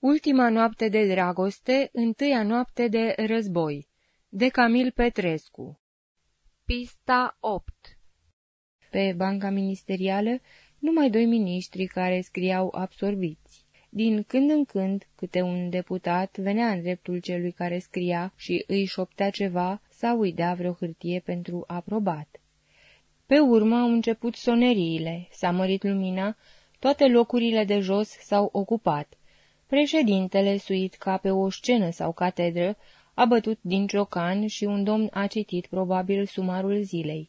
Ultima noapte de dragoste, întâia noapte de război, de Camil Petrescu Pista 8 Pe banca ministerială, numai doi miniștri care scriau absorbiți. Din când în când, câte un deputat venea în dreptul celui care scria și îi șoptea ceva sau îi dea vreo hârtie pentru aprobat. Pe urmă au început soneriile, s-a mărit lumina, toate locurile de jos s-au ocupat. Președintele, suit ca pe o scenă sau catedră, a bătut din ciocan și un domn a citit probabil sumarul zilei.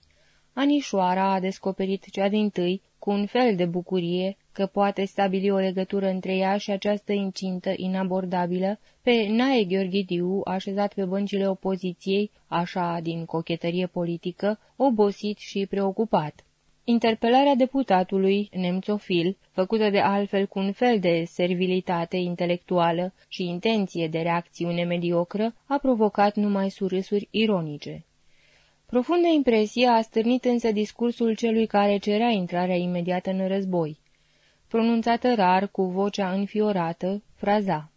Anișoara a descoperit cea din tâi, cu un fel de bucurie, că poate stabili o legătură între ea și această incintă inabordabilă, pe Nae Gheorghidiu, așezat pe băncile opoziției, așa din cochetărie politică, obosit și preocupat. Interpelarea deputatului, nemțofil, făcută de altfel cu un fel de servilitate intelectuală și intenție de reacțiune mediocră, a provocat numai surâsuri ironice. Profundă impresie a stârnit însă discursul celui care cerea intrarea imediată în război. Pronunțată rar, cu vocea înfiorată, fraza.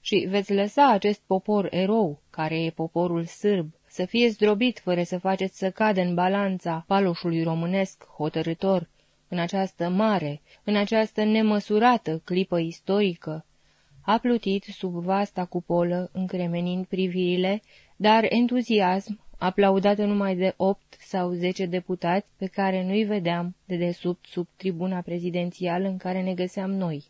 Și veți lăsa acest popor erou, care e poporul sârb, să fie zdrobit fără să faceți să cadă în balanța paloșului românesc hotărător, în această mare, în această nemăsurată clipă istorică. A plutit sub vasta cupolă, încremenind privirile, dar entuziasm, aplaudată numai de opt sau zece deputați pe care nu-i vedeam de desubt sub tribuna prezidențială în care ne găseam noi.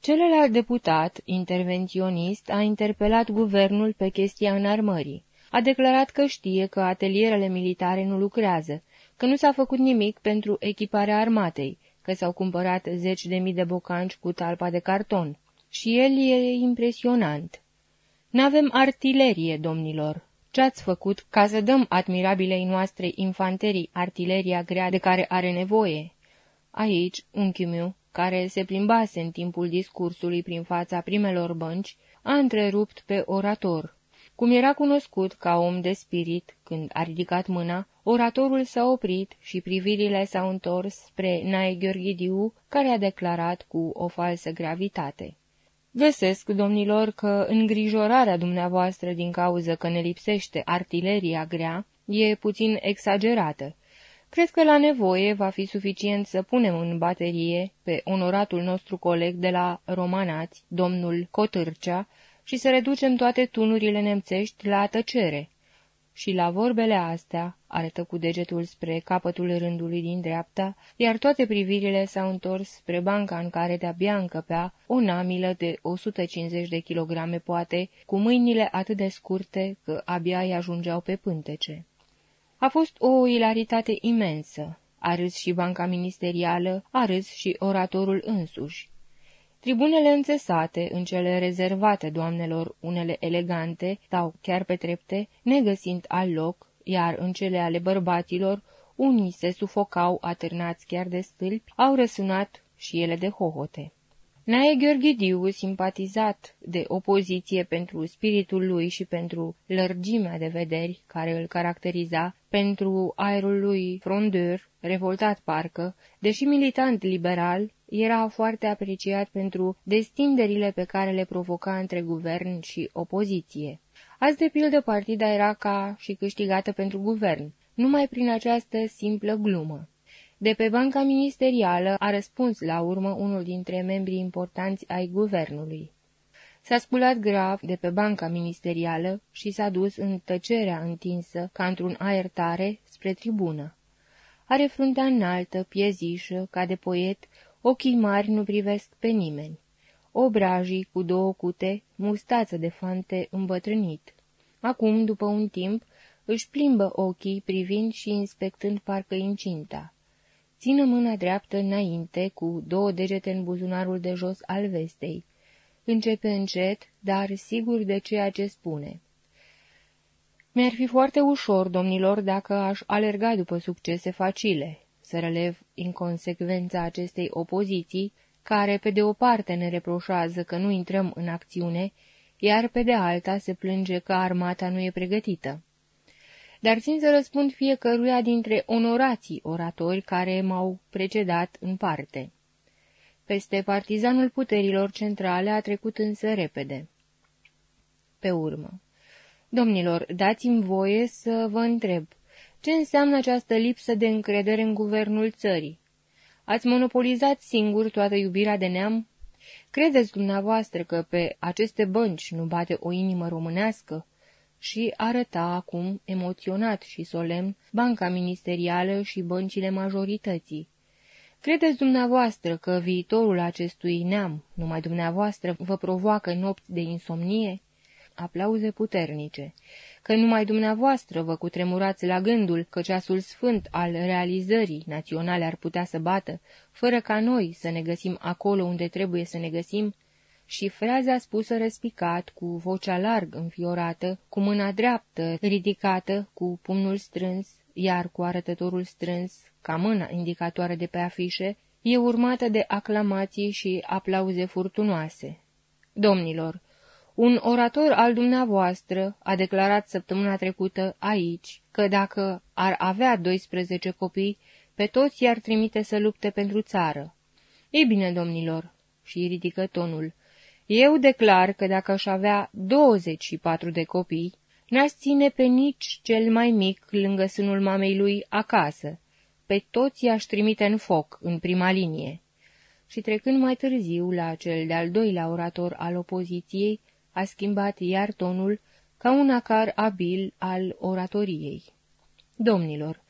Celălalt deputat, intervenționist, a interpelat guvernul pe chestia înarmării. A declarat că știe că atelierele militare nu lucrează, că nu s-a făcut nimic pentru echiparea armatei, că s-au cumpărat zeci de mii de bocanci cu talpa de carton. Și el e impresionant. N-avem artilerie, domnilor, ce-ați făcut ca să dăm admirabilei noastre infanterii artileria grea de care are nevoie? Aici, unchiul meu, care se plimbase în timpul discursului prin fața primelor bănci, a întrerupt pe orator. Cum era cunoscut ca om de spirit, când a ridicat mâna, oratorul s-a oprit și privirile s-au întors spre Nae Gheorghidiu, care a declarat cu o falsă gravitate. Găsesc, domnilor, că îngrijorarea dumneavoastră din cauză că ne lipsește artileria grea e puțin exagerată. Cred că la nevoie va fi suficient să punem în baterie pe onoratul nostru coleg de la Romanați, domnul Cotârcea, și să reducem toate tunurile nemțești la tăcere și la vorbele astea, arătă cu degetul spre capătul rândului din dreapta, iar toate privirile s-au întors spre banca în care de-abia încăpea o namilă de 150 de kilograme poate, cu mâinile atât de scurte că abia îi ajungeau pe pântece. A fost o ilaritate imensă. A râs și banca ministerială, a râs și oratorul însuși. Tribunele înțesate, în cele rezervate doamnelor, unele elegante sau chiar pe trepte, negăsind al loc, iar în cele ale bărbaților, unii se sufocau atârnați chiar de stâlpi, au răsunat și ele de hohote. Nae Gheorghidiu, simpatizat de opoziție pentru spiritul lui și pentru lărgimea de vederi care îl caracteriza, pentru aerul lui frondeur, revoltat parcă, deși militant liberal, era foarte apreciat pentru destinderile pe care le provoca între guvern și opoziție. Azi, de pildă, partida era ca și câștigată pentru guvern, numai prin această simplă glumă. De pe banca ministerială a răspuns la urmă unul dintre membrii importanți ai guvernului. S-a sculat grav de pe banca ministerială și s-a dus în tăcerea întinsă, ca într-un aer tare, spre tribună. Are fruntea înaltă, piezișă, ca de poet, ochii mari nu privesc pe nimeni. Obrajii cu două cute, mustață de fante îmbătrânit. Acum, după un timp, își plimbă ochii privind și inspectând parcă incinta. Țină mâna dreaptă înainte, cu două degete în buzunarul de jos al vestei. Începe încet, dar sigur de ceea ce spune. Mi-ar fi foarte ușor, domnilor, dacă aș alerga după succese facile, să relev inconsecvența acestei opoziții, care pe de o parte ne reproșează că nu intrăm în acțiune, iar pe de alta se plânge că armata nu e pregătită dar țin să răspund fiecăruia dintre onorații oratori care m-au precedat în parte. Peste partizanul puterilor centrale a trecut însă repede. Pe urmă. Domnilor, dați-mi voie să vă întreb, ce înseamnă această lipsă de încredere în guvernul țării? Ați monopolizat singur toată iubirea de neam? Credeți dumneavoastră că pe aceste bănci nu bate o inimă românească? Și arăta acum, emoționat și solemn, banca ministerială și băncile majorității. Credeți dumneavoastră că viitorul acestui neam, numai dumneavoastră, vă provoacă nopți de insomnie? Aplauze puternice că numai dumneavoastră vă cutremurați la gândul că ceasul sfânt al realizării naționale ar putea să bată, fără ca noi să ne găsim acolo unde trebuie să ne găsim, și freaza spusă respicat, cu vocea larg înfiorată, cu mâna dreaptă ridicată, cu pumnul strâns, iar cu arătătorul strâns, ca mâna indicatoare de pe afișe, e urmată de aclamații și aplauze furtunoase. Domnilor, un orator al dumneavoastră a declarat săptămâna trecută aici că dacă ar avea 12 copii, pe toți i-ar trimite să lupte pentru țară. Ei bine, domnilor, și ridică tonul, eu declar că dacă aș avea 24 de copii, n-aș ține pe nici cel mai mic lângă sânul mamei lui acasă. Pe toți i-aș trimite în foc, în prima linie. Și trecând mai târziu la cel de-al doilea orator al opoziției, a schimbat iar tonul ca un acar abil al oratoriei. Domnilor,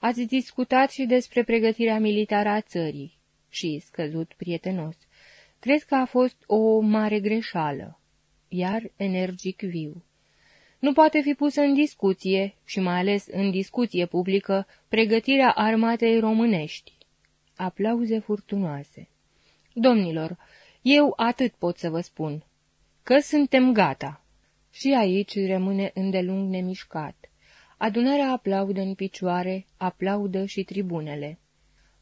ați discutat și despre pregătirea militară a țării și, scăzut prietenos, cred că a fost o mare greșeală, iar energic viu. Nu poate fi pusă în discuție, și mai ales în discuție publică, pregătirea armatei românești. Aplauze furtunoase. Domnilor, eu atât pot să vă spun că suntem gata. Și aici rămâne îndelung nemișcat. Adunarea aplaudă în picioare, aplaudă și tribunele.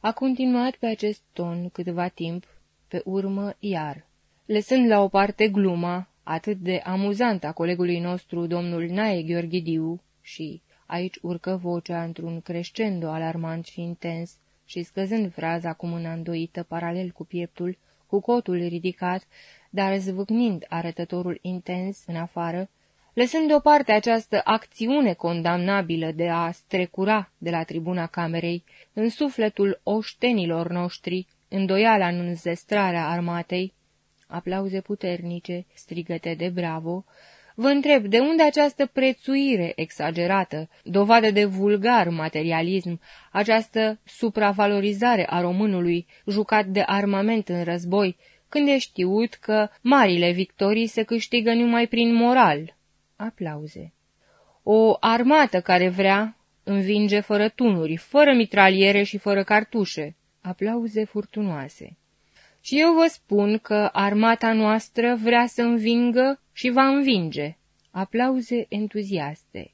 A continuat pe acest ton câteva timp, pe urmă iar. Lăsând la o parte gluma, atât de amuzantă a colegului nostru, domnul Nae Gheorghidiu, și aici urcă vocea într-un crescendo alarmant și intens, și scăzând fraza cu mâna îndoită paralel cu pieptul, cu cotul ridicat, dar zvâcnind arătătorul intens în afară, lăsând deoparte această acțiune condamnabilă de a strecura de la tribuna camerei în sufletul oștenilor noștri, îndoiala în înzestrarea armatei, aplauze puternice, strigăte de bravo, vă întreb de unde această prețuire exagerată, dovadă de vulgar materialism, această supravalorizare a românului jucat de armament în război, când e știut că marile victorii se câștigă numai prin moral. Aplauze. O armată care vrea învinge fără tunuri, fără mitraliere și fără cartușe. Aplauze furtunoase. Și eu vă spun că armata noastră vrea să învingă și va învinge. Aplauze entuziaste.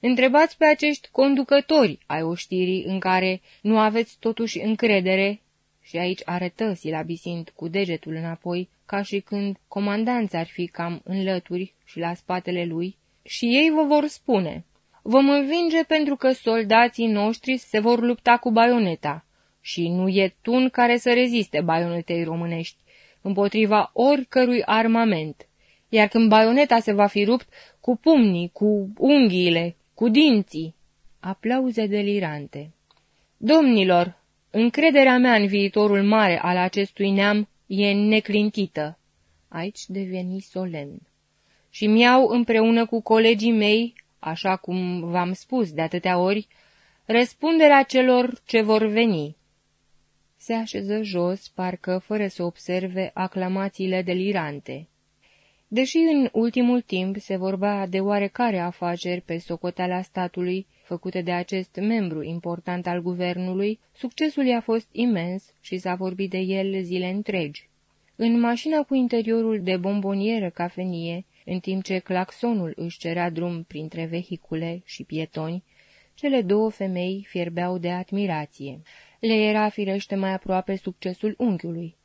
Întrebați pe acești conducători ai oștirii în care nu aveți totuși încredere și aici arătă silabisind cu degetul înapoi, ca și când comandanți ar fi cam în lături și la spatele lui, și ei vă vor spune, vom învinge pentru că soldații noștri se vor lupta cu baioneta și nu e tun care să reziste baionetei românești împotriva oricărui armament, iar când baioneta se va fi rupt cu pumnii, cu unghiile, cu dinții. Aplauze delirante. Domnilor, Încrederea mea în viitorul mare al acestui neam e neclintită. Aici deveni solemn. Și mi-au împreună cu colegii mei, așa cum v-am spus de atâtea ori, răspunderea celor ce vor veni. Se așeză jos, parcă fără să observe aclamațiile delirante. Deși în ultimul timp se vorbea de oarecare afaceri pe socoteala statului, făcute de acest membru important al guvernului, succesul i-a fost imens și s-a vorbit de el zile întregi. În mașina cu interiorul de bombonieră cafenie, în timp ce claxonul își cerea drum printre vehicule și pietoni, cele două femei fierbeau de admirație. Le era firește mai aproape succesul unchiului.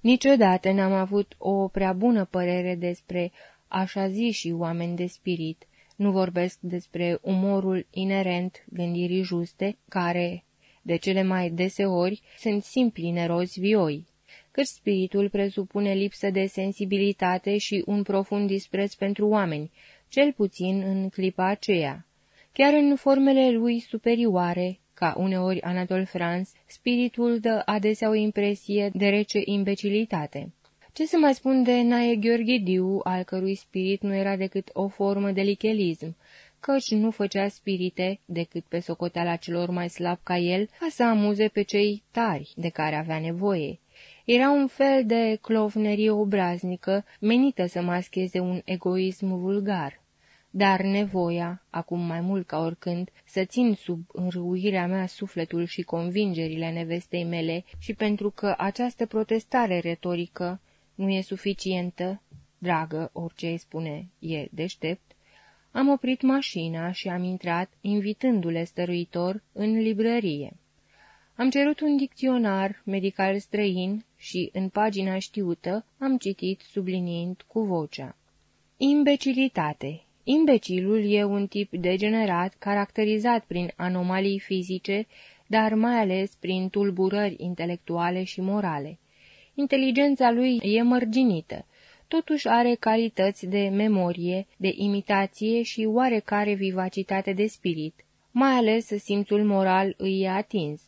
Niciodată n-am avut o prea bună părere despre așa zi și oameni de spirit, nu vorbesc despre umorul inerent gândirii juste, care, de cele mai deseori, sunt simpli nerozi vioi. cât spiritul presupune lipsă de sensibilitate și un profund dispreț pentru oameni, cel puțin în clipa aceea. Chiar în formele lui superioare, ca uneori Anatol Franz, spiritul dă adesea o impresie de rece imbecilitate. Ce să mai spun de Nae Diu, al cărui spirit nu era decât o formă de lichelism, căci nu făcea spirite decât pe socoteala celor mai slabi ca el, ca să amuze pe cei tari de care avea nevoie. Era un fel de clovnerie obraznică, menită să mascheze un egoism vulgar. Dar nevoia, acum mai mult ca oricând, să țin sub înrăuirea mea sufletul și convingerile nevestei mele și pentru că această protestare retorică nu e suficientă, dragă, orice îi spune, e deștept, am oprit mașina și am intrat, invitându-le stăruitor, în librărie. Am cerut un dicționar medical străin și, în pagina știută, am citit subliniind cu vocea. Imbecilitate. Imbecilul e un tip degenerat, caracterizat prin anomalii fizice, dar mai ales prin tulburări intelectuale și morale. Inteligența lui e mărginită, totuși are calități de memorie, de imitație și oarecare vivacitate de spirit, mai ales simțul moral îi e atins.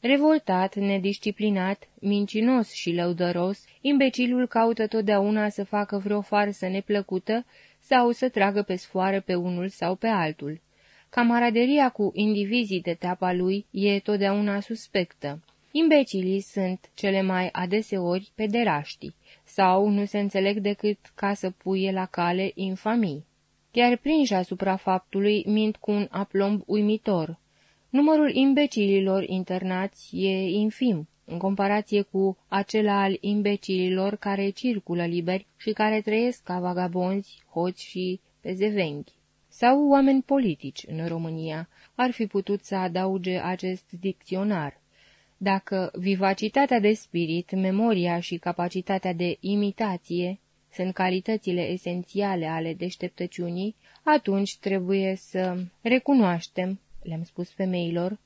Revoltat, nedisciplinat, mincinos și lăudăros, imbecilul caută totdeauna să facă vreo farsă neplăcută sau să tragă pe sfoară pe unul sau pe altul. Camaraderia cu indivizii de teapa lui e totdeauna suspectă. Imbecilii sunt cele mai adeseori pederaștii sau nu se înțeleg decât ca să puie la cale infamii. Chiar prinși asupra faptului mint cu un aplomb uimitor. Numărul imbecililor internați e infim, în comparație cu acela al imbecililor care circulă liberi și care trăiesc ca vagabonzi, hoți și pezevenghi. Sau oameni politici în România ar fi putut să adauge acest dicționar. Dacă vivacitatea de spirit, memoria și capacitatea de imitație sunt calitățile esențiale ale deșteptăciunii, atunci trebuie să recunoaștem, le-am spus femeilor,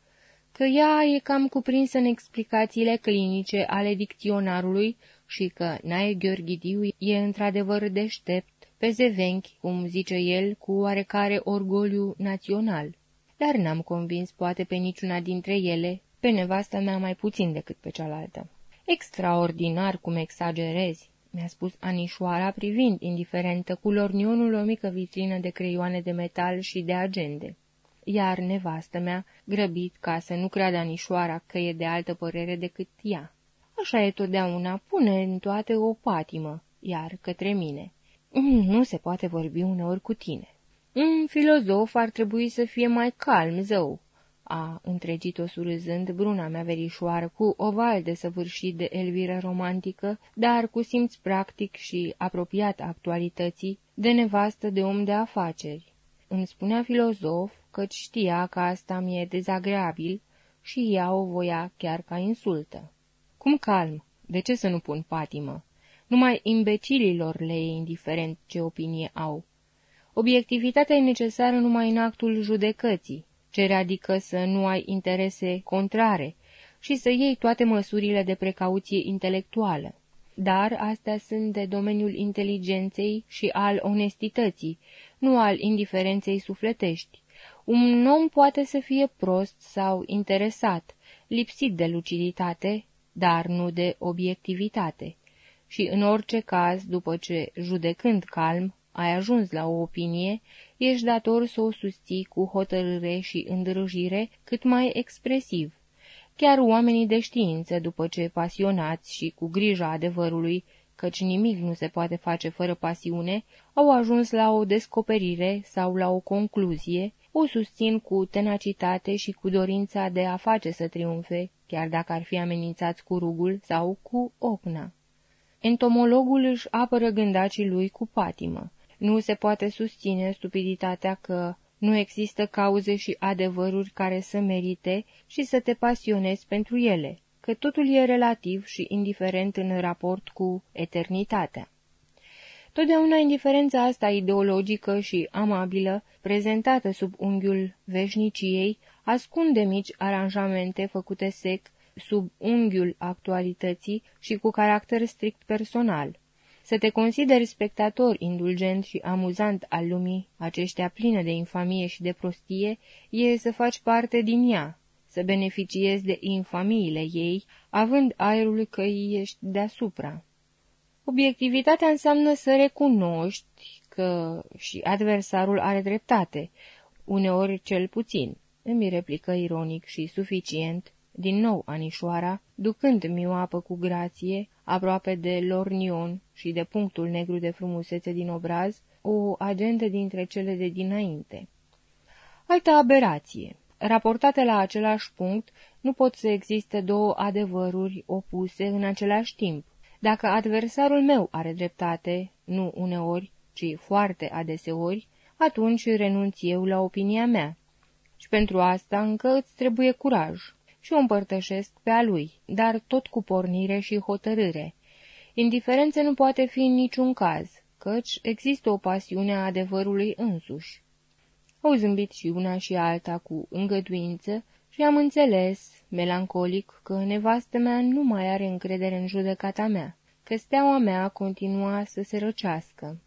că ea e cam cuprinsă în explicațiile clinice ale dicționarului și că Nae Gheorghidiu e într-adevăr deștept, pe zevenchi, cum zice el, cu oarecare orgoliu național. Dar n-am convins poate pe niciuna dintre ele pe nevastă mea mai puțin decât pe cealaltă. Extraordinar cum exagerezi, mi-a spus Anișoara privind indiferentă cu lornionul o mică vitrină de creioane de metal și de agende. Iar nevastă mea, grăbit ca să nu creadă Anișoara că e de altă părere decât ea. Așa e totdeauna, pune în toate o patimă, iar către mine. Mm, nu se poate vorbi uneori cu tine. Un filozof ar trebui să fie mai calm, zău, a întregit-o surâzând bruna mea verișoară cu oval de săvârșit de elviră romantică, dar cu simț practic și apropiat actualității, de nevastă de om de afaceri. Îmi spunea filozof că știa că asta mi-e dezagreabil și ea o voia chiar ca insultă. Cum calm? De ce să nu pun patimă? Numai imbecililor le e indiferent ce opinie au. Obiectivitatea e necesară numai în actul judecății, cere adică să nu ai interese contrare și să iei toate măsurile de precauție intelectuală. Dar astea sunt de domeniul inteligenței și al onestității, nu al indiferenței sufletești. Un om poate să fie prost sau interesat, lipsit de luciditate, dar nu de obiectivitate. Și în orice caz, după ce, judecând calm, ai ajuns la o opinie, ești dator să o susții cu hotărâre și îndrăjire cât mai expresiv. Chiar oamenii de știință, după ce pasionați și cu grija adevărului, căci nimic nu se poate face fără pasiune, au ajuns la o descoperire sau la o concluzie, o susțin cu tenacitate și cu dorința de a face să triumfe, chiar dacă ar fi amenințați cu rugul sau cu ocna. Entomologul își apără gândacii lui cu patimă. Nu se poate susține stupiditatea că nu există cauze și adevăruri care să merite și să te pasionezi pentru ele, că totul e relativ și indiferent în raport cu eternitatea. Totdeauna indiferența asta ideologică și amabilă, prezentată sub unghiul veșniciei, ascunde mici aranjamente făcute sec sub unghiul actualității și cu caracter strict personal. Să te consideri spectator indulgent și amuzant al lumii, aceștia plină de infamie și de prostie, e să faci parte din ea, să beneficiezi de infamiile ei, având aerul că ești deasupra. Obiectivitatea înseamnă să recunoști că și adversarul are dreptate, uneori cel puțin, îmi replică ironic și suficient, din nou anișoara, ducând mioapă cu grație, aproape de lornion și de punctul negru de frumusețe din obraz, o agentă dintre cele de dinainte. Altă aberație. Raportate la același punct, nu pot să existe două adevăruri opuse în același timp. Dacă adversarul meu are dreptate, nu uneori, ci foarte adeseori, atunci renunț eu la opinia mea. Și pentru asta încă îți trebuie curaj. Și o împărtășesc pe a lui, dar tot cu pornire și hotărâre. Indiferență nu poate fi în niciun caz, căci există o pasiune a adevărului însuși. Au zâmbit și una și alta cu îngăduință și am înțeles, melancolic, că nevastă mea nu mai are încredere în judecata mea, că steaua mea continua să se răcească.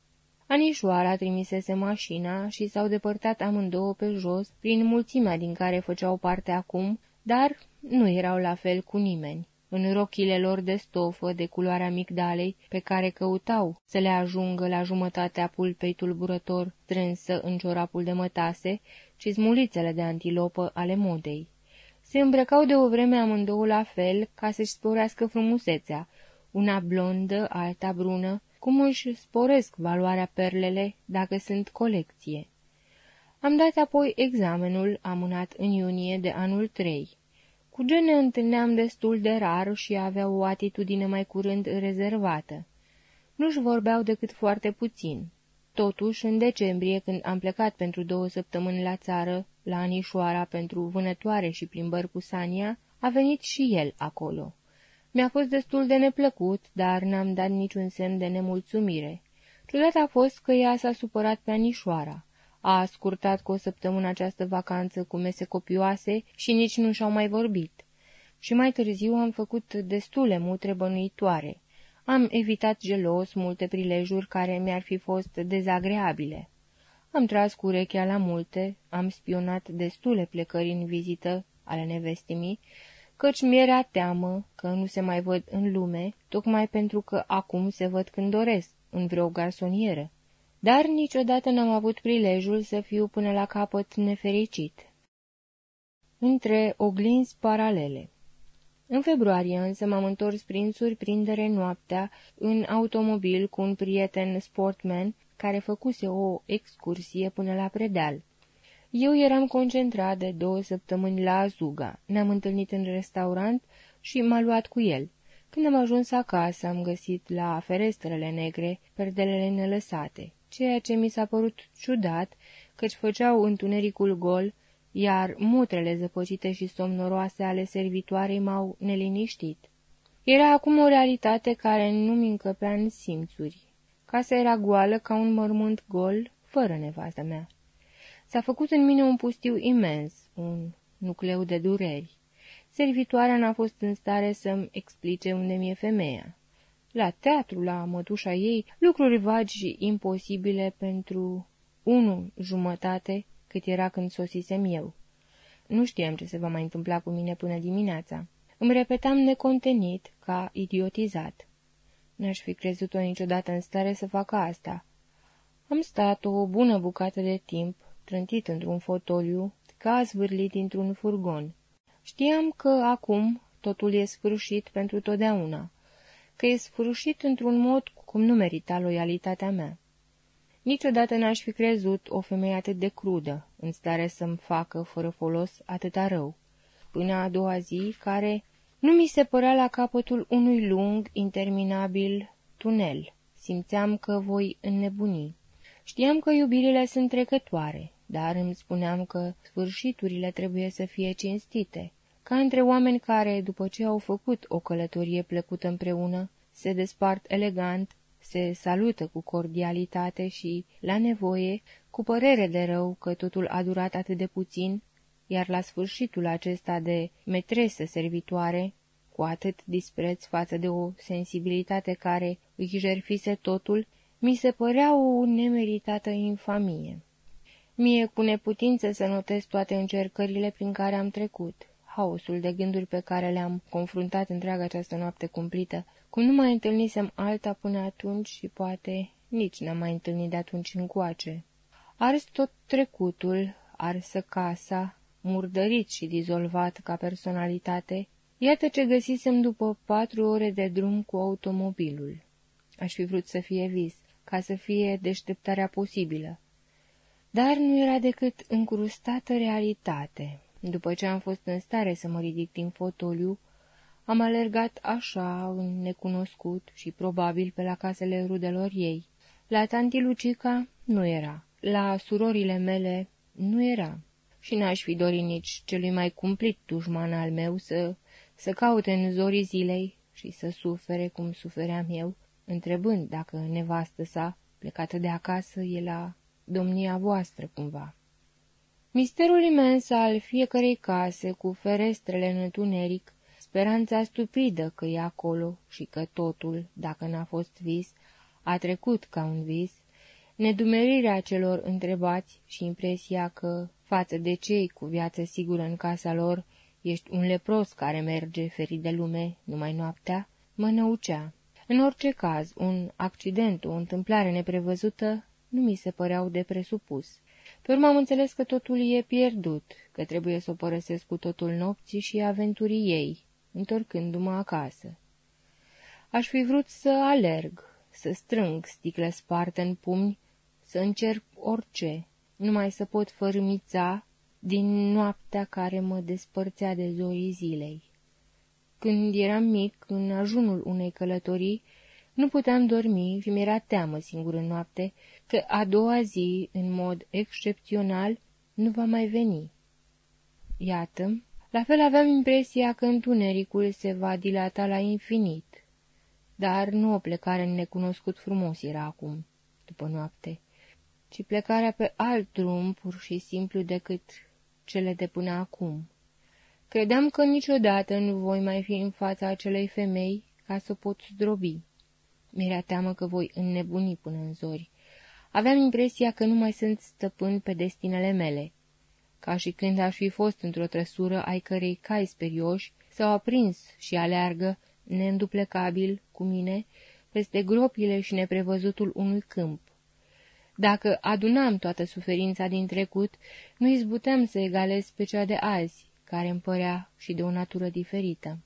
Anișoara trimisese mașina și s-au depărtat amândouă pe jos, prin mulțimea din care făceau parte acum, dar nu erau la fel cu nimeni. În rochile lor de stofă, de culoarea migdalei, pe care căutau să le ajungă la jumătatea pulpei tulburător strânsă în ciorapul de mătase, ci smulițele de antilopă ale modei. Se îmbrăcau de o vreme amândouă la fel, ca să-și sporească frumusețea, una blondă, alta brună, cum își sporesc valoarea perlele dacă sunt colecție. Am dat apoi examenul amânat în iunie de anul 3. Cu gen ne întâlneam destul de rar și aveau o atitudine mai curând rezervată. Nu-și vorbeau decât foarte puțin. Totuși, în decembrie, când am plecat pentru două săptămâni la țară, la Anișoara pentru vânătoare și plimbări cu Sania, a venit și el acolo. Mi-a fost destul de neplăcut, dar n-am dat niciun semn de nemulțumire. Ciudat a fost că ea s-a supărat pe Anișoara. A scurtat cu o săptămână această vacanță cu mese copioase și nici nu și-au mai vorbit. Și mai târziu am făcut destule mutre bănuitoare. Am evitat gelos multe prilejuri care mi-ar fi fost dezagreabile. Am tras cu urechea la multe, am spionat destule plecări în vizită ale nevestimii, căci mi-era teamă că nu se mai văd în lume, tocmai pentru că acum se văd când doresc, în vreo garsonieră. Dar niciodată n-am avut prilejul să fiu până la capăt nefericit. Între oglinzi paralele În februarie însă m-am întors prin surprindere noaptea în automobil cu un prieten sportman care făcuse o excursie până la predeal. Eu eram concentrat de două săptămâni la Azuga. Ne-am întâlnit în restaurant și m-a luat cu el. Când am ajuns acasă, am găsit la ferestrele negre perdelele nelăsate, ceea ce mi s-a părut ciudat, căci făceau întunericul gol, iar mutrele zăpăcite și somnoroase ale servitoarei m-au neliniștit. Era acum o realitate care nu-mi încăpea în simțuri. Casa era goală ca un mormânt gol, fără nevastă mea. S-a făcut în mine un pustiu imens, un nucleu de dureri. Servitoarea n-a fost în stare să-mi explice unde mi-e femeia. La teatru, la mătușa ei, lucruri vagi și imposibile pentru unu jumătate cât era când sosisem eu. Nu știam ce se va mai întâmpla cu mine până dimineața. Îmi repetam necontenit, ca idiotizat. N-aș fi crezut-o niciodată în stare să facă asta. Am stat o bună bucată de timp, trântit într-un fotoliu, ca zvârlit într-un furgon. Știam că acum totul e sfârșit pentru totdeauna, că e sfârșit într-un mod cum nu merita loialitatea mea. Niciodată n-aș fi crezut o femeie atât de crudă, în stare să-mi facă, fără folos, atâta rău. Până a doua zi, care nu mi se părea la capătul unui lung, interminabil tunel. Simțeam că voi înnebuni. Știam că iubirile sunt trecătoare, dar îmi spuneam că sfârșiturile trebuie să fie cinstite, ca între oameni care, după ce au făcut o călătorie plăcută împreună, se despart elegant, se salută cu cordialitate și, la nevoie, cu părere de rău că totul a durat atât de puțin, iar la sfârșitul acesta de metresă servitoare, cu atât dispreț față de o sensibilitate care îi jerfise totul, mi se părea o nemeritată infamie. Mie cu neputință să notez toate încercările prin care am trecut, haosul de gânduri pe care le-am confruntat întreaga această noapte cumplită, cum nu mai întâlnisem alta până atunci și poate nici n-am mai întâlnit de atunci încoace. Ars tot trecutul, arsă casa, murdărit și dizolvat ca personalitate, iată ce găsisem după patru ore de drum cu automobilul. Aș fi vrut să fie vis, ca să fie deșteptarea posibilă. Dar nu era decât încrustată realitate. După ce am fost în stare să mă ridic din fotoliu, am alergat așa, în necunoscut și probabil pe la casele rudelor ei. La tanti Lucica nu era, la surorile mele nu era. Și n-aș fi dorit nici celui mai cumplit dușman al meu să, să caute în zorii zilei și să sufere cum sufeream eu, întrebând dacă nevastă sa, plecată de acasă, e la domnia voastră cumva. Misterul imens al fiecărei case, cu ferestrele în întuneric, speranța stupidă că e acolo și că totul, dacă n-a fost vis, a trecut ca un vis, nedumerirea celor întrebați și impresia că, față de cei cu viață sigură în casa lor, ești un lepros care merge ferit de lume numai noaptea, mă năucea. În orice caz, un accident, o întâmplare neprevăzută, nu mi se păreau de presupus. Pe urmă am înțeles că totul e pierdut, că trebuie să o părăsesc cu totul nopții și aventurii ei, întorcându-mă acasă. Aș fi vrut să alerg, să strâng sticlă spartă în pumni, să încerc orice, numai să pot fărâmița din noaptea care mă despărțea de zorii zilei. Când eram mic, în ajunul unei călătorii, nu puteam dormi și mi-era teamă singur în noapte că a doua zi, în mod excepțional, nu va mai veni. Iată, la fel aveam impresia că întunericul se va dilata la infinit, dar nu o plecare în necunoscut frumos era acum, după noapte, ci plecarea pe alt drum pur și simplu decât cele de până acum. Credeam că niciodată nu voi mai fi în fața acelei femei ca să pot zdrobi. Mi-era teamă că voi înnebuni până în zori. Aveam impresia că nu mai sunt stăpân pe destinele mele, ca și când aș fi fost într-o trăsură ai cărei cai sperioși s-au aprins și aleargă, neînduplecabil, cu mine, peste gropile și neprevăzutul unui câmp. Dacă adunam toată suferința din trecut, nu izbuteam să egalez pe cea de azi, care îmi părea și de o natură diferită.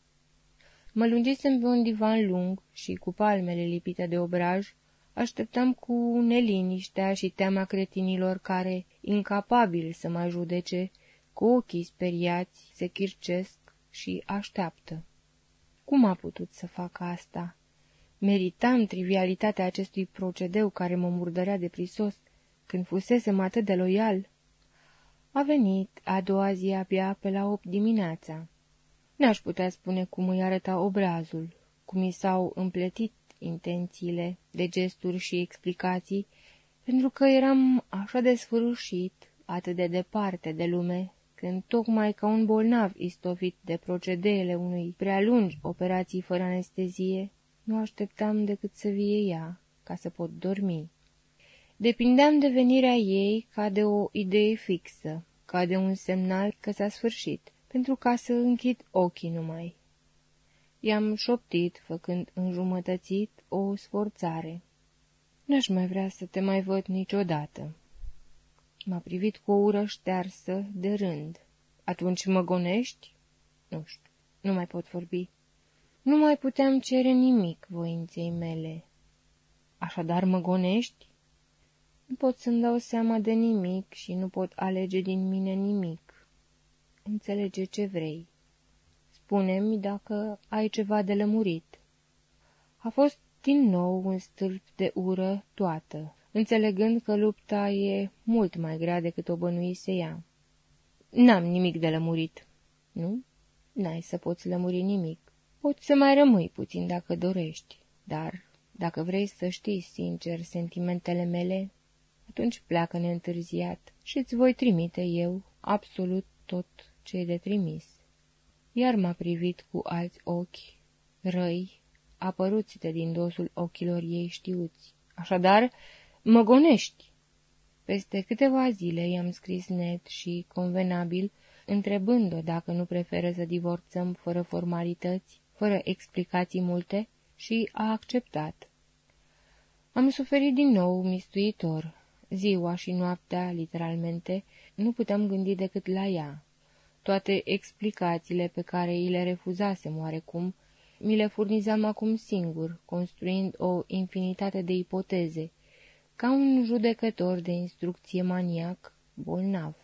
Mă lungisem pe un divan lung și, cu palmele lipite de obraj, așteptam cu neliniștea și teama cretinilor care, incapabili să mă judece, cu ochii speriați, se chircesc și așteaptă. Cum a putut să facă asta? Meritam trivialitatea acestui procedeu care mă murdărea de prisos, când fusesem atât de loial? A venit a doua zi abia pe la opt dimineața. N-aș putea spune cum îi arăta obrazul, cum i s-au împletit intențiile de gesturi și explicații, pentru că eram așa de sfârșit, atât de departe de lume, când tocmai ca un bolnav istovit de procedeele unui prea lungi operații fără anestezie, nu așteptam decât să vie ea, ca să pot dormi. Depindeam de venirea ei ca de o idee fixă, ca de un semnal că s-a sfârșit, pentru ca să închid ochii numai. I-am șoptit, făcând înjumătățit o sforțare. N-aș mai vrea să te mai văd niciodată. M-a privit cu o ură ștearsă de rând. Atunci mă gonești? Nu știu, nu mai pot vorbi. Nu mai puteam cere nimic voinței mele. Așadar mă gonești? Nu pot să-mi dau seama de nimic și nu pot alege din mine nimic. Înțelege ce vrei. Spune-mi dacă ai ceva de lămurit. A fost din nou un stâlp de ură toată, înțelegând că lupta e mult mai grea decât o bănuise ea. N-am nimic de lămurit, nu? N-ai să poți lămuri nimic. Poți să mai rămâi puțin dacă dorești, dar dacă vrei să știi sincer sentimentele mele, atunci pleacă neîntârziat și îți voi trimite eu absolut tot ce e de trimis. Iar m-a privit cu alți ochi, răi, apăruți de din dosul ochilor ei știuți. Așadar, mă gonești! Peste câteva zile i-am scris net și convenabil, întrebând-o dacă nu preferă să divorțăm fără formalități, fără explicații multe, și a acceptat. Am suferit din nou mistuitor. Ziua și noaptea, literalmente, nu puteam gândi decât la ea. Toate explicațiile pe care îi le refuzasem oarecum, mi le furnizam acum singur, construind o infinitate de ipoteze, ca un judecător de instrucție maniac, bolnav.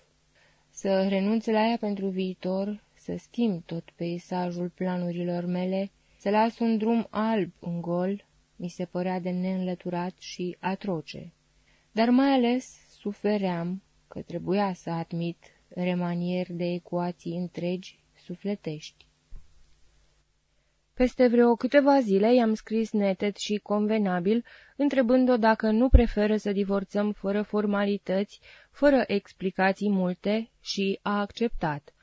Să renunț la ea pentru viitor, să schimb tot peisajul planurilor mele, să las un drum alb în gol, mi se părea de neînlăturat și atroce. Dar mai ales sufeream că trebuia să admit remanieri de ecuații întregi sufletești. Peste vreo câteva zile i-am scris neted și convenabil, întrebând-o dacă nu preferă să divorțăm fără formalități, fără explicații multe, și a acceptat.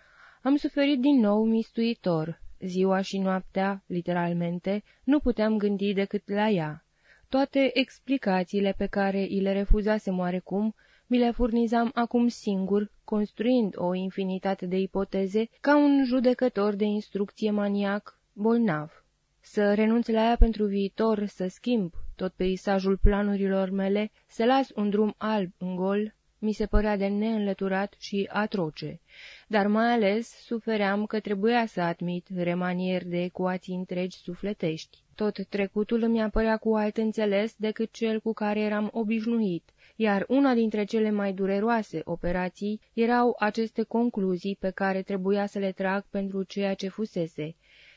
Am suferit din nou mistuitor. Ziua și noaptea, literalmente, nu puteam gândi decât la ea. Toate explicațiile pe care îi le refuzasem oarecum, mi le furnizam acum singur, construind o infinitate de ipoteze, ca un judecător de instrucție maniac, bolnav. Să renunț la ea pentru viitor, să schimb tot peisajul planurilor mele, să las un drum alb în gol, mi se părea de neînlăturat și atroce, dar mai ales sufeream că trebuia să admit remanieri de ecuații întregi sufletești. Tot trecutul îmi apărea cu alt înțeles decât cel cu care eram obișnuit, iar una dintre cele mai dureroase operații erau aceste concluzii pe care trebuia să le trag pentru ceea ce fusese.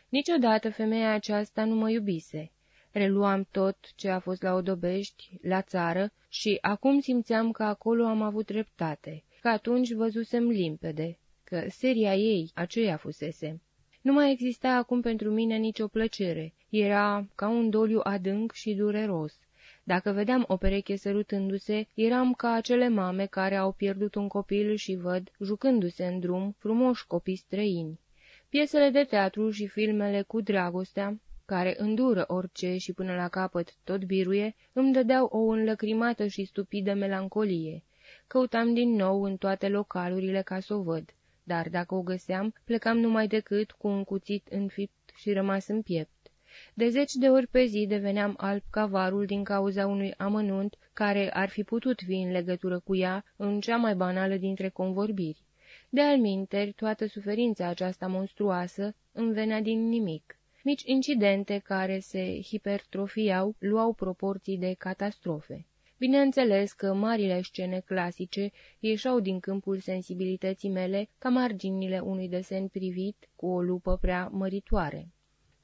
Niciodată femeia aceasta nu mă iubise. Reluam tot ce a fost la Odobești, la țară, și acum simțeam că acolo am avut dreptate, că atunci văzusem limpede, că seria ei aceea fusese. Nu mai exista acum pentru mine nicio plăcere, era ca un doliu adânc și dureros. Dacă vedeam o pereche sărutându-se, eram ca acele mame care au pierdut un copil și văd, jucându-se în drum, frumoși copii străini. Piesele de teatru și filmele cu dragostea, care îndură orice și până la capăt tot biruie, îmi dădeau o înlăcrimată și stupidă melancolie. Căutam din nou în toate localurile ca să o văd, dar dacă o găseam, plecam numai decât cu un cuțit înfipt și rămas în piept. De zeci de ori pe zi deveneam alb cavarul din cauza unui amănunt care ar fi putut fi în legătură cu ea în cea mai banală dintre convorbiri. De alminteri, toată suferința aceasta monstruoasă îmi venea din nimic. Mici incidente care se hipertrofiau luau proporții de catastrofe. Bineînțeles că marile scene clasice ieșau din câmpul sensibilității mele ca marginile unui desen privit cu o lupă prea măritoare.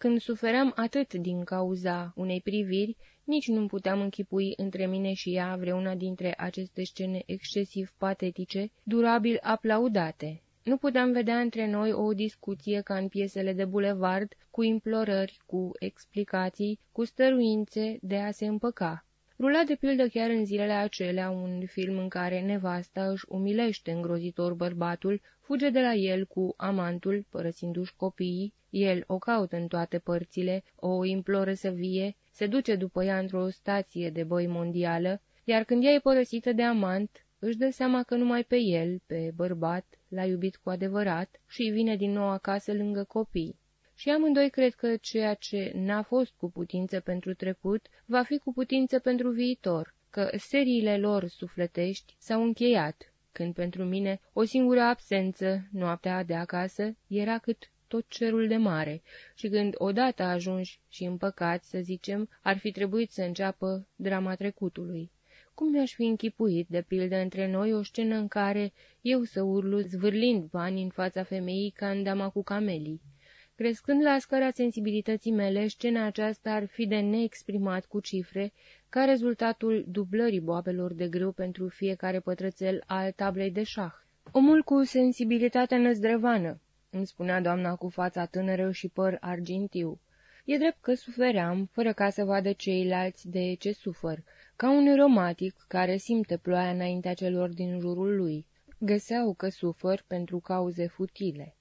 Când sufeream atât din cauza unei priviri, nici nu puteam închipui între mine și ea vreuna dintre aceste scene excesiv patetice, durabil aplaudate. Nu puteam vedea între noi o discuție ca în piesele de bulevard, cu implorări, cu explicații, cu stăruințe de a se împăca. Rula de pildă chiar în zilele acelea un film în care nevasta își umilește îngrozitor bărbatul, fuge de la el cu amantul, părăsindu-și copiii, el o caută în toate părțile, o imploră să vie, se duce după ea într-o stație de băi mondială, iar când ea e părăsită de amant, își dă seama că numai pe el, pe bărbat, l-a iubit cu adevărat și vine din nou acasă lângă copii. Și amândoi cred că ceea ce n-a fost cu putință pentru trecut va fi cu putință pentru viitor, că seriile lor sufletești s-au încheiat, când pentru mine o singură absență, noaptea de acasă, era cât tot cerul de mare și când odată ajungi și împăcați, să zicem, ar fi trebuit să înceapă drama trecutului. Cum mi-aș fi închipuit, de pildă, între noi o scenă în care eu să urlu zvârlind bani în fața femeii ca în dama cu camelii? Crescând la scara sensibilității mele, scena aceasta ar fi de neexprimat cu cifre, ca rezultatul dublării boabelor de grâu pentru fiecare pătrățel al tablei de șah. Omul cu sensibilitate năzdrăvană, îmi spunea doamna cu fața tânără și păr argintiu. E drept că sufeream, fără ca să vadă ceilalți de ce sufăr, ca un romatic care simte ploaia înaintea celor din jurul lui. Găseau că sufăr pentru cauze futile.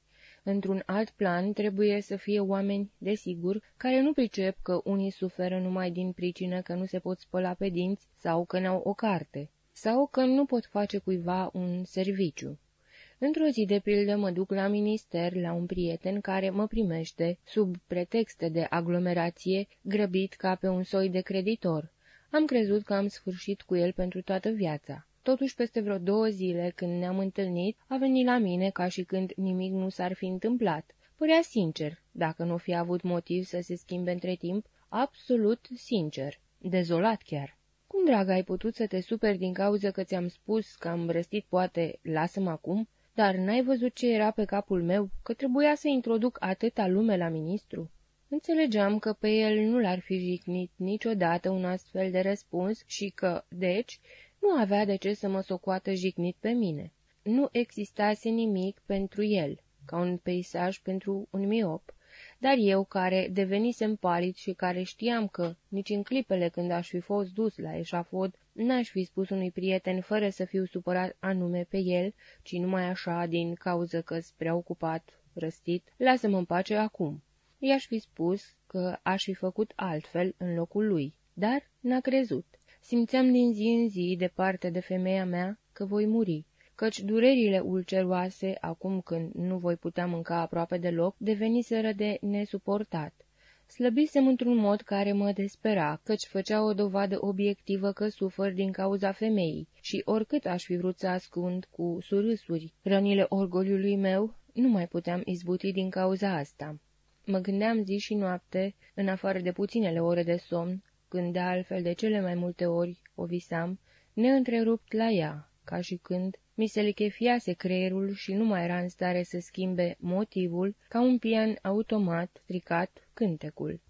Într-un alt plan trebuie să fie oameni, desigur, care nu pricep că unii suferă numai din pricină că nu se pot spăla pe dinți sau că n-au o carte, sau că nu pot face cuiva un serviciu. Într-o zi, de pildă, mă duc la minister la un prieten care mă primește, sub pretexte de aglomerație, grăbit ca pe un soi de creditor. Am crezut că am sfârșit cu el pentru toată viața. Totuși, peste vreo două zile, când ne-am întâlnit, a venit la mine ca și când nimic nu s-ar fi întâmplat. Părea sincer, dacă nu fi avut motiv să se schimbe între timp, absolut sincer, dezolat chiar. Cum, dragă, ai putut să te superi din cauza că ți-am spus că am răstit poate, lasă-mă acum? Dar n-ai văzut ce era pe capul meu, că trebuia să introduc atâta lume la ministru? Înțelegeam că pe el nu l-ar fi jignit niciodată un astfel de răspuns și că, deci, nu avea de ce să mă socoată jignit pe mine. Nu existase nimic pentru el, ca un peisaj pentru un miop, dar eu, care devenisem palid și care știam că, nici în clipele când aș fi fost dus la eșafod, n-aș fi spus unui prieten fără să fiu supărat anume pe el, ci numai așa, din cauză că-s preocupat, răstit, lasă-mă în pace acum. I-aș fi spus că aș fi făcut altfel în locul lui, dar n-a crezut. Simțeam din zi în zi, departe de femeia mea, că voi muri, căci durerile ulceroase, acum când nu voi putea mânca aproape deloc, deveniseră de nesuportat. Slăbisem într-un mod care mă despera, căci făcea o dovadă obiectivă că sufăr din cauza femeii și oricât aș fi vrut să ascund cu surâsuri rănile orgoliului meu, nu mai puteam izbuti din cauza asta. Mă gândeam zi și noapte, în afară de puținele ore de somn, când de altfel de cele mai multe ori o visam, neîntrerupt la ea, ca și când mi se lichefiase creierul și nu mai era în stare să schimbe motivul, ca un pian automat stricat cântecul.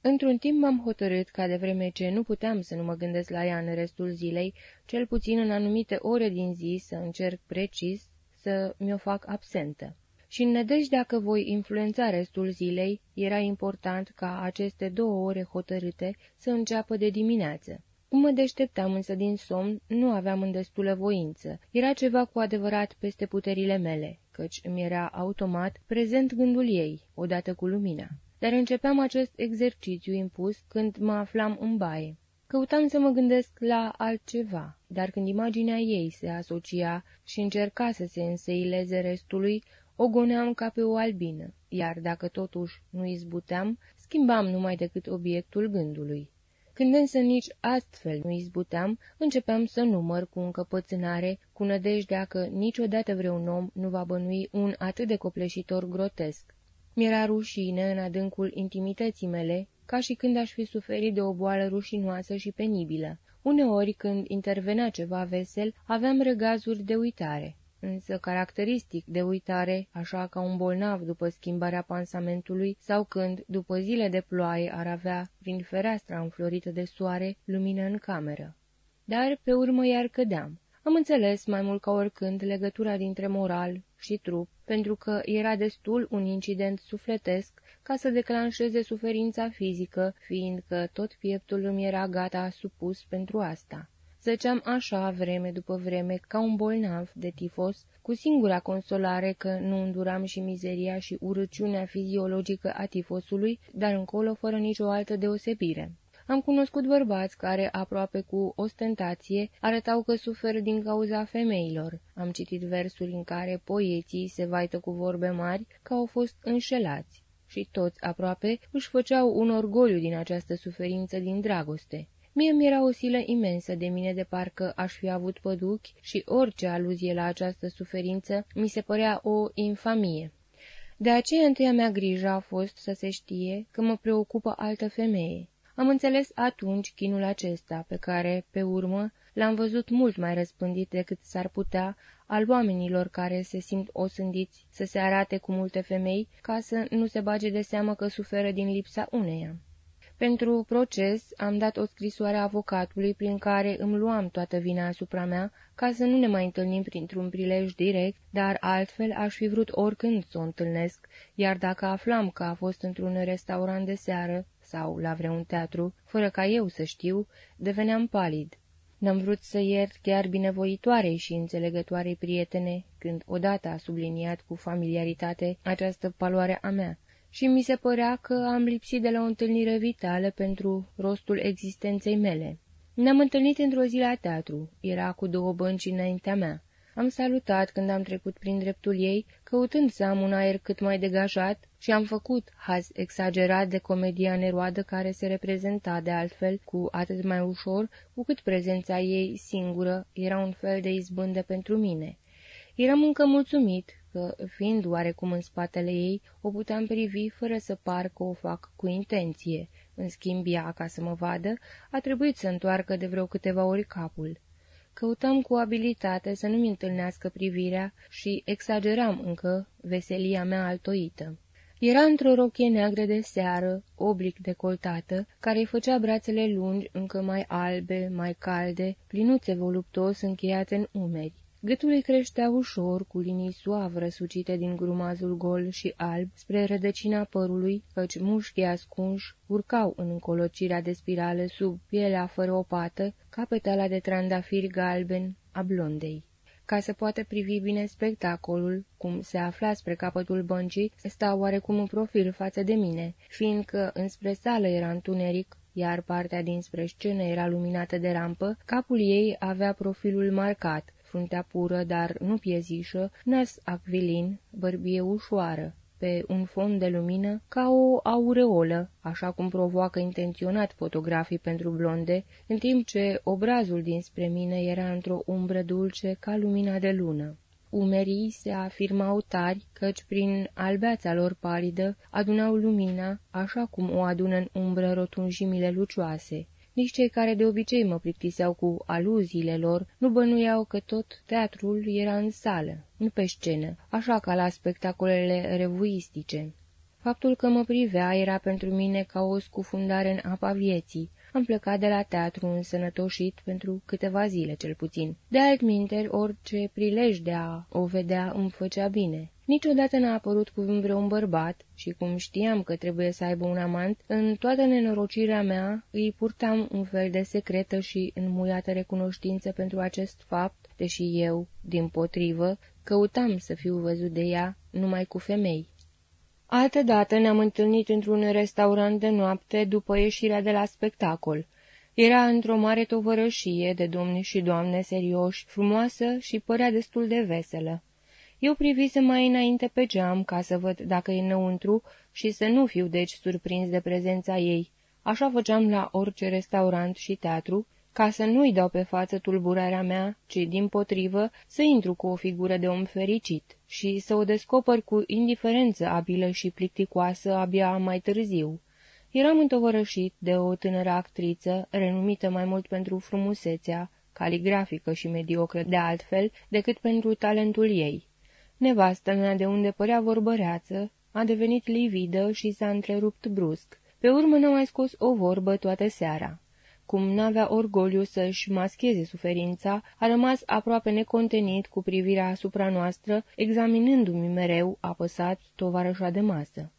Într-un timp m-am hotărât ca de vreme ce nu puteam să nu mă gândesc la ea în restul zilei, cel puțin în anumite ore din zi să încerc precis să mi-o fac absentă și în nădejdea că voi influența restul zilei, era important ca aceste două ore hotărâte să înceapă de dimineață. Cum mă deșteptam însă din somn, nu aveam îndestulă voință. Era ceva cu adevărat peste puterile mele, căci îmi era automat prezent gândul ei, odată cu lumina. Dar începeam acest exercițiu impus când mă aflam în baie. Căutam să mă gândesc la altceva, dar când imaginea ei se asocia și încerca să se înseileze restului, o goneam ca pe o albină, iar dacă totuși nu izbuteam, schimbam numai decât obiectul gândului. Când însă nici astfel nu izbuteam, începeam să număr cu încăpățânare, cu nădejdea că niciodată vreun om nu va bănui un atât de copleșitor grotesc. Mi-era rușine în adâncul intimității mele, ca și când aș fi suferit de o boală rușinoasă și penibilă. Uneori, când intervenea ceva vesel, aveam regazuri de uitare însă caracteristic de uitare, așa ca un bolnav după schimbarea pansamentului sau când, după zile de ploaie, ar avea, prin fereastra înflorită de soare, lumină în cameră. Dar, pe urmă, iar cădeam. Am înțeles mai mult ca oricând legătura dintre moral și trup, pentru că era destul un incident sufletesc ca să declanșeze suferința fizică, fiindcă tot pieptul îmi era gata supus pentru asta. Zăceam așa vreme după vreme, ca un bolnav de tifos, cu singura consolare că nu înduram și mizeria și urăciunea fiziologică a tifosului, dar încolo fără nicio altă deosebire. Am cunoscut bărbați care, aproape cu ostentație, arătau că suferă din cauza femeilor. Am citit versuri în care poeții se vaită cu vorbe mari că au fost înșelați. Și toți, aproape, își făceau un orgoliu din această suferință din dragoste. Mie mi-era o silă imensă de mine de parcă aș fi avut păduchi și orice aluzie la această suferință mi se părea o infamie. De aceea întâia mea grijă a fost să se știe că mă preocupă altă femeie. Am înțeles atunci chinul acesta, pe care, pe urmă, l-am văzut mult mai răspândit decât s-ar putea al oamenilor care se simt osândiți să se arate cu multe femei ca să nu se bage de seamă că suferă din lipsa uneia. Pentru proces am dat o scrisoare avocatului prin care îmi luam toată vina asupra mea, ca să nu ne mai întâlnim printr-un prilej direct, dar altfel aș fi vrut oricând să o întâlnesc, iar dacă aflam că a fost într-un restaurant de seară sau la vreun teatru, fără ca eu să știu, deveneam palid. N-am vrut să iert chiar binevoitoarei și înțelegătoarei prietene, când odată a subliniat cu familiaritate această paloare a mea, și mi se părea că am lipsit de la o întâlnire vitală pentru rostul existenței mele. Ne-am întâlnit într-o zi la teatru, era cu două bănci înaintea mea. Am salutat când am trecut prin dreptul ei, căutând să am un aer cât mai degajat și am făcut haz exagerat de comedia neroadă care se reprezenta de altfel cu atât mai ușor, cu cât prezența ei singură era un fel de izbândă pentru mine. Eram încă mulțumit că, fiind oarecum în spatele ei, o puteam privi fără să par că o fac cu intenție. În schimb, ea, ca să mă vadă, a trebuit să întoarcă de vreo câteva ori capul. Căutam cu abilitate să nu-mi întâlnească privirea și exageram încă veselia mea altoită. Era într-o rochie neagră de seară, oblic decoltată, care îi făcea brațele lungi, încă mai albe, mai calde, plinuțe voluptos încheiate în umeri. Gâtul îi creștea ușor, cu linii suav răsucite din grumazul gol și alb, spre rădăcina părului, căci mușchii ascunși urcau în încolocirea de spirale sub pielea fără o pată, ca petala de trandafiri galben a blondei. Ca să poată privi bine spectacolul, cum se afla spre capătul băncii, sta oarecum în profil față de mine, fiindcă înspre sală era întuneric, iar partea dinspre scenă era luminată de rampă, capul ei avea profilul marcat, fruntea pură, dar nu piezișă, nas acvilin, bărbie ușoară, pe un fond de lumină ca o aureolă, așa cum provoacă intenționat fotografii pentru blonde, în timp ce obrazul dinspre mine era într-o umbră dulce ca lumina de lună. Umerii se afirmau tari, căci prin albeața lor palidă adunau lumina, așa cum o adună în umbră rotunjimile lucioase. Nici cei care de obicei mă plictiseau cu aluziile lor nu bănuiau că tot teatrul era în sală, nu pe scenă, așa ca la spectacolele revuistice. Faptul că mă privea era pentru mine ca o scufundare în apa vieții. Am plecat de la teatru însănătoșit pentru câteva zile cel puțin. De altminteri, orice prilej de a o vedea îmi făcea bine. Niciodată n-a apărut cu vreun bărbat și cum știam că trebuie să aibă un amant, în toată nenorocirea mea îi purtam un fel de secretă și înmuiată recunoștință pentru acest fapt, deși eu, din potrivă, căutam să fiu văzut de ea numai cu femei. Altădată ne-am întâlnit într-un restaurant de noapte după ieșirea de la spectacol. Era într-o mare tovărășie de domni și doamne serioși, frumoasă și părea destul de veselă. Eu privisem mai înainte pe geam ca să văd dacă e înăuntru și să nu fiu deci surprins de prezența ei. Așa făceam la orice restaurant și teatru, ca să nu-i dau pe față tulburarea mea, ci, din potrivă, să intru cu o figură de om fericit și să o descoper cu indiferență abilă și plicticoasă abia mai târziu. Eram întovărășit de o tânără actriță, renumită mai mult pentru frumusețea, caligrafică și mediocră de altfel, decât pentru talentul ei. Nevastă mea, de unde părea vorbăreață, a devenit lividă și s-a întrerupt brusc. Pe urmă n-a mai scos o vorbă toată seara. Cum n-avea orgoliu să-și mascheze suferința, a rămas aproape necontenit cu privirea asupra noastră, examinându-mi mereu, apăsat, tovarășa de masă.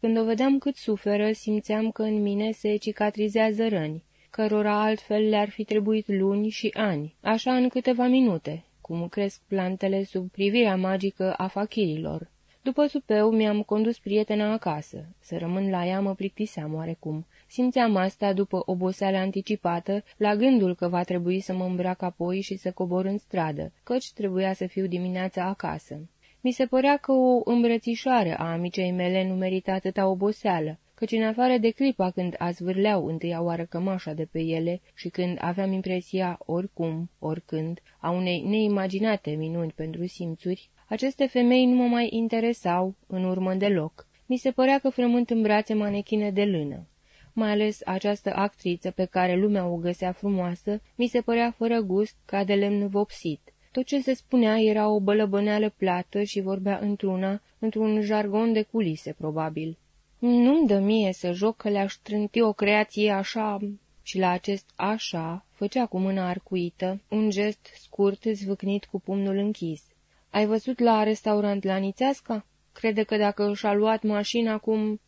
Când o vedeam cât suferă, simțeam că în mine se cicatrizează răni, cărora altfel le-ar fi trebuit luni și ani, așa în câteva minute, cum cresc plantele sub privirea magică a fachirilor. După supeu mi-am condus prietena acasă. Să rămân la ea mă plictiseam oarecum. Simțeam asta după oboseala anticipată, la gândul că va trebui să mă îmbrac apoi și să cobor în stradă, căci trebuia să fiu dimineața acasă. Mi se părea că o îmbrățișoare a amicei mele nu merită atâta oboseală, căci în afară de clipa când azvârleau întâia oară cămașa de pe ele și când aveam impresia, oricum, oricând, a unei neimaginate minuni pentru simțuri, aceste femei nu mă mai interesau în urmă deloc. Mi se părea că frământ în brațe manechine de lână. Mai ales această actriță pe care lumea o găsea frumoasă, mi se părea fără gust ca de lemn vopsit. Tot ce se spunea era o bălăbăneală plată și vorbea într-una, într-un jargon de culise, probabil. Nu-mi dă mie să joc că le-aș trânti o creație așa... Și la acest așa făcea cu mâna arcuită un gest scurt zvâcnit cu pumnul închis. Ai văzut la restaurant la Nițeasca? Crede că dacă și-a luat mașina acum...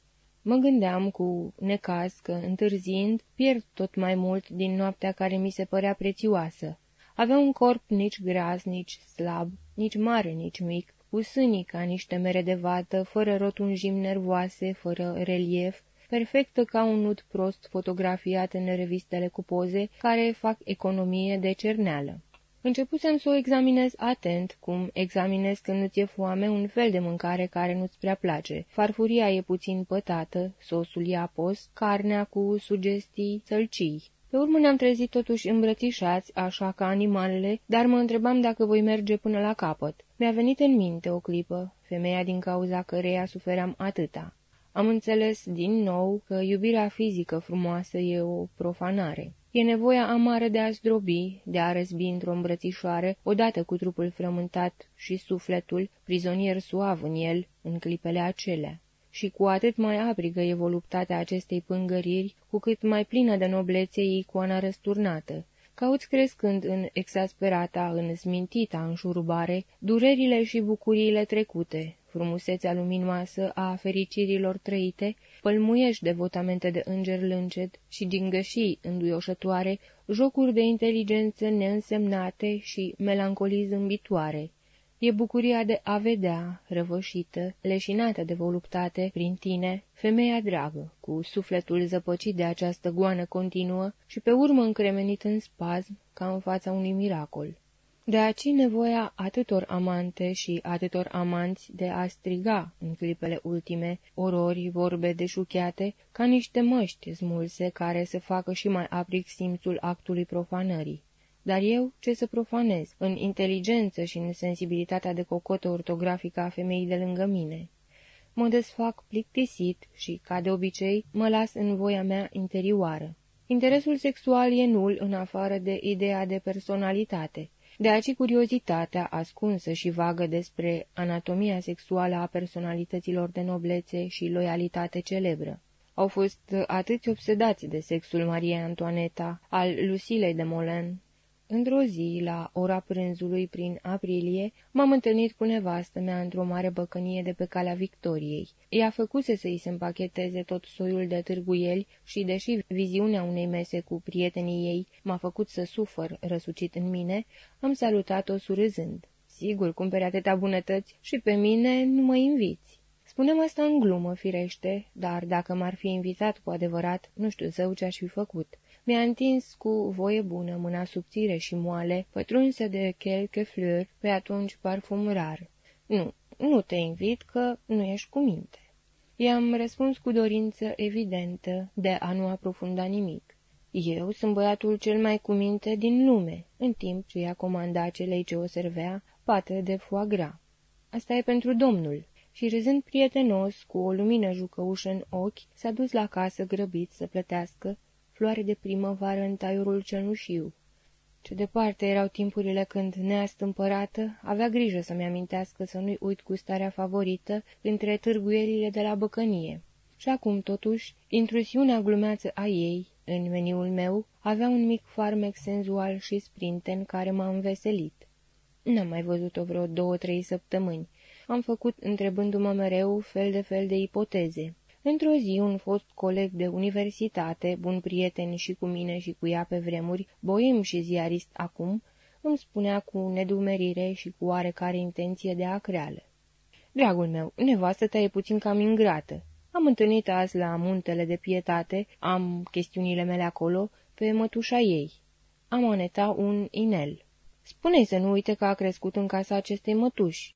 Mă gândeam cu necaz că, întârziind, pierd tot mai mult din noaptea care mi se părea prețioasă. Avea un corp nici gras, nici slab, nici mare, nici mic, cu sânii ca niște mere de vată, fără rotunjimi nervoase, fără relief, perfectă ca un nud prost fotografiat în revistele cu poze care fac economie de cerneală. Începusem să o examinez atent, cum examinez când nu-ți e foame un fel de mâncare care nu-ți prea place. Farfuria e puțin pătată, sosul e apos, carnea cu sugestii sălcii. Pe urmă ne-am trezit totuși îmbrățișați, așa ca animalele, dar mă întrebam dacă voi merge până la capăt. Mi-a venit în minte o clipă, femeia din cauza căreia sufeream atâta. Am înțeles din nou că iubirea fizică frumoasă e o profanare. E nevoia amară de a zdrobi, de a răzbi într-o îmbrățișoare, odată cu trupul frământat și sufletul, prizonier suav în el, în clipele acelea. Și cu atât mai aprigă e voluptatea acestei pângăriri, cu cât mai plină de noblețe e icoana răsturnată. Cauți crescând în exasperata, în smintita înșurubare, durerile și bucuriile trecute, frumusețea luminoasă a fericirilor trăite, pălmuiești devotamente de înger lâncet și gingășii înduioșătoare, jocuri de inteligență neînsemnate și melancolii zâmbitoare. E bucuria de a vedea, răvășită, leșinată de voluptate, prin tine, femeia dragă, cu sufletul zăpăcit de această goană continuă și pe urmă încremenit în spasm, ca în fața unui miracol. De aici nevoia atâtor amante și atâtor amanți de a striga în clipele ultime orori, vorbe deșucheate, ca niște măști smulse care să facă și mai aprig simțul actului profanării. Dar eu ce să profanez, în inteligență și în sensibilitatea de cocotă ortografică a femeii de lângă mine? Mă desfac plictisit și, ca de obicei, mă las în voia mea interioară. Interesul sexual e nul în afară de ideea de personalitate. De aici curiozitatea ascunsă și vagă despre anatomia sexuală a personalităților de noblețe și loialitate celebră. Au fost atâți obsedați de sexul Mariei Antoaneta, al Lucilei de Molen, Într-o zi, la ora prânzului prin aprilie, m-am întâlnit cu nevastă mea într-o mare băcănie de pe calea Victoriei. Ea făcuse să îi se împacheteze tot soiul de târguieli și, deși viziunea unei mese cu prietenii ei m-a făcut să sufăr răsucit în mine, am salutat-o surâzând. Sigur, cumpere atâtea bunătăți și pe mine nu mă inviți. Spunem asta în glumă, firește, dar dacă m-ar fi invitat cu adevărat, nu știu zău ce aș fi făcut. Mi-a întins cu voie bună mâna subțire și moale, pătrunsă de quelque fleur, pe atunci parfum rar. Nu, nu te invit că nu ești cu minte. I-am răspuns cu dorință evidentă de a nu aprofunda nimic. Eu sunt băiatul cel mai cu minte din lume, în timp ce ea comanda celei ce o servea pată de foie gras. Asta e pentru domnul. Și râzând prietenos, cu o lumină jucăușă în ochi, s-a dus la casă grăbit să plătească floare de primăvară în taiurul cenușiu. Ce departe erau timpurile când, neastâmpărată, avea grijă să-mi amintească să nu-i uit gustarea favorită între târguierile de la băcănie. Și acum, totuși, intrusiunea glumeață a ei, în meniul meu, avea un mic farmec senzual și sprinten care m-a înveselit. N-am mai văzut-o vreo două-trei săptămâni. Am făcut, întrebându-mă mereu, fel de fel de ipoteze. Într-o zi, un fost coleg de universitate, bun prieten și cu mine și cu ea pe vremuri, boim și ziarist acum, îmi spunea cu nedumerire și cu oarecare intenție de acreală. Dragul meu, nevastă ta e puțin cam ingrată. Am întâlnit azi la muntele de pietate, am chestiunile mele acolo, pe mătușa ei. Am aneta un inel. Spune să nu uite că a crescut în casa acestei mătuși.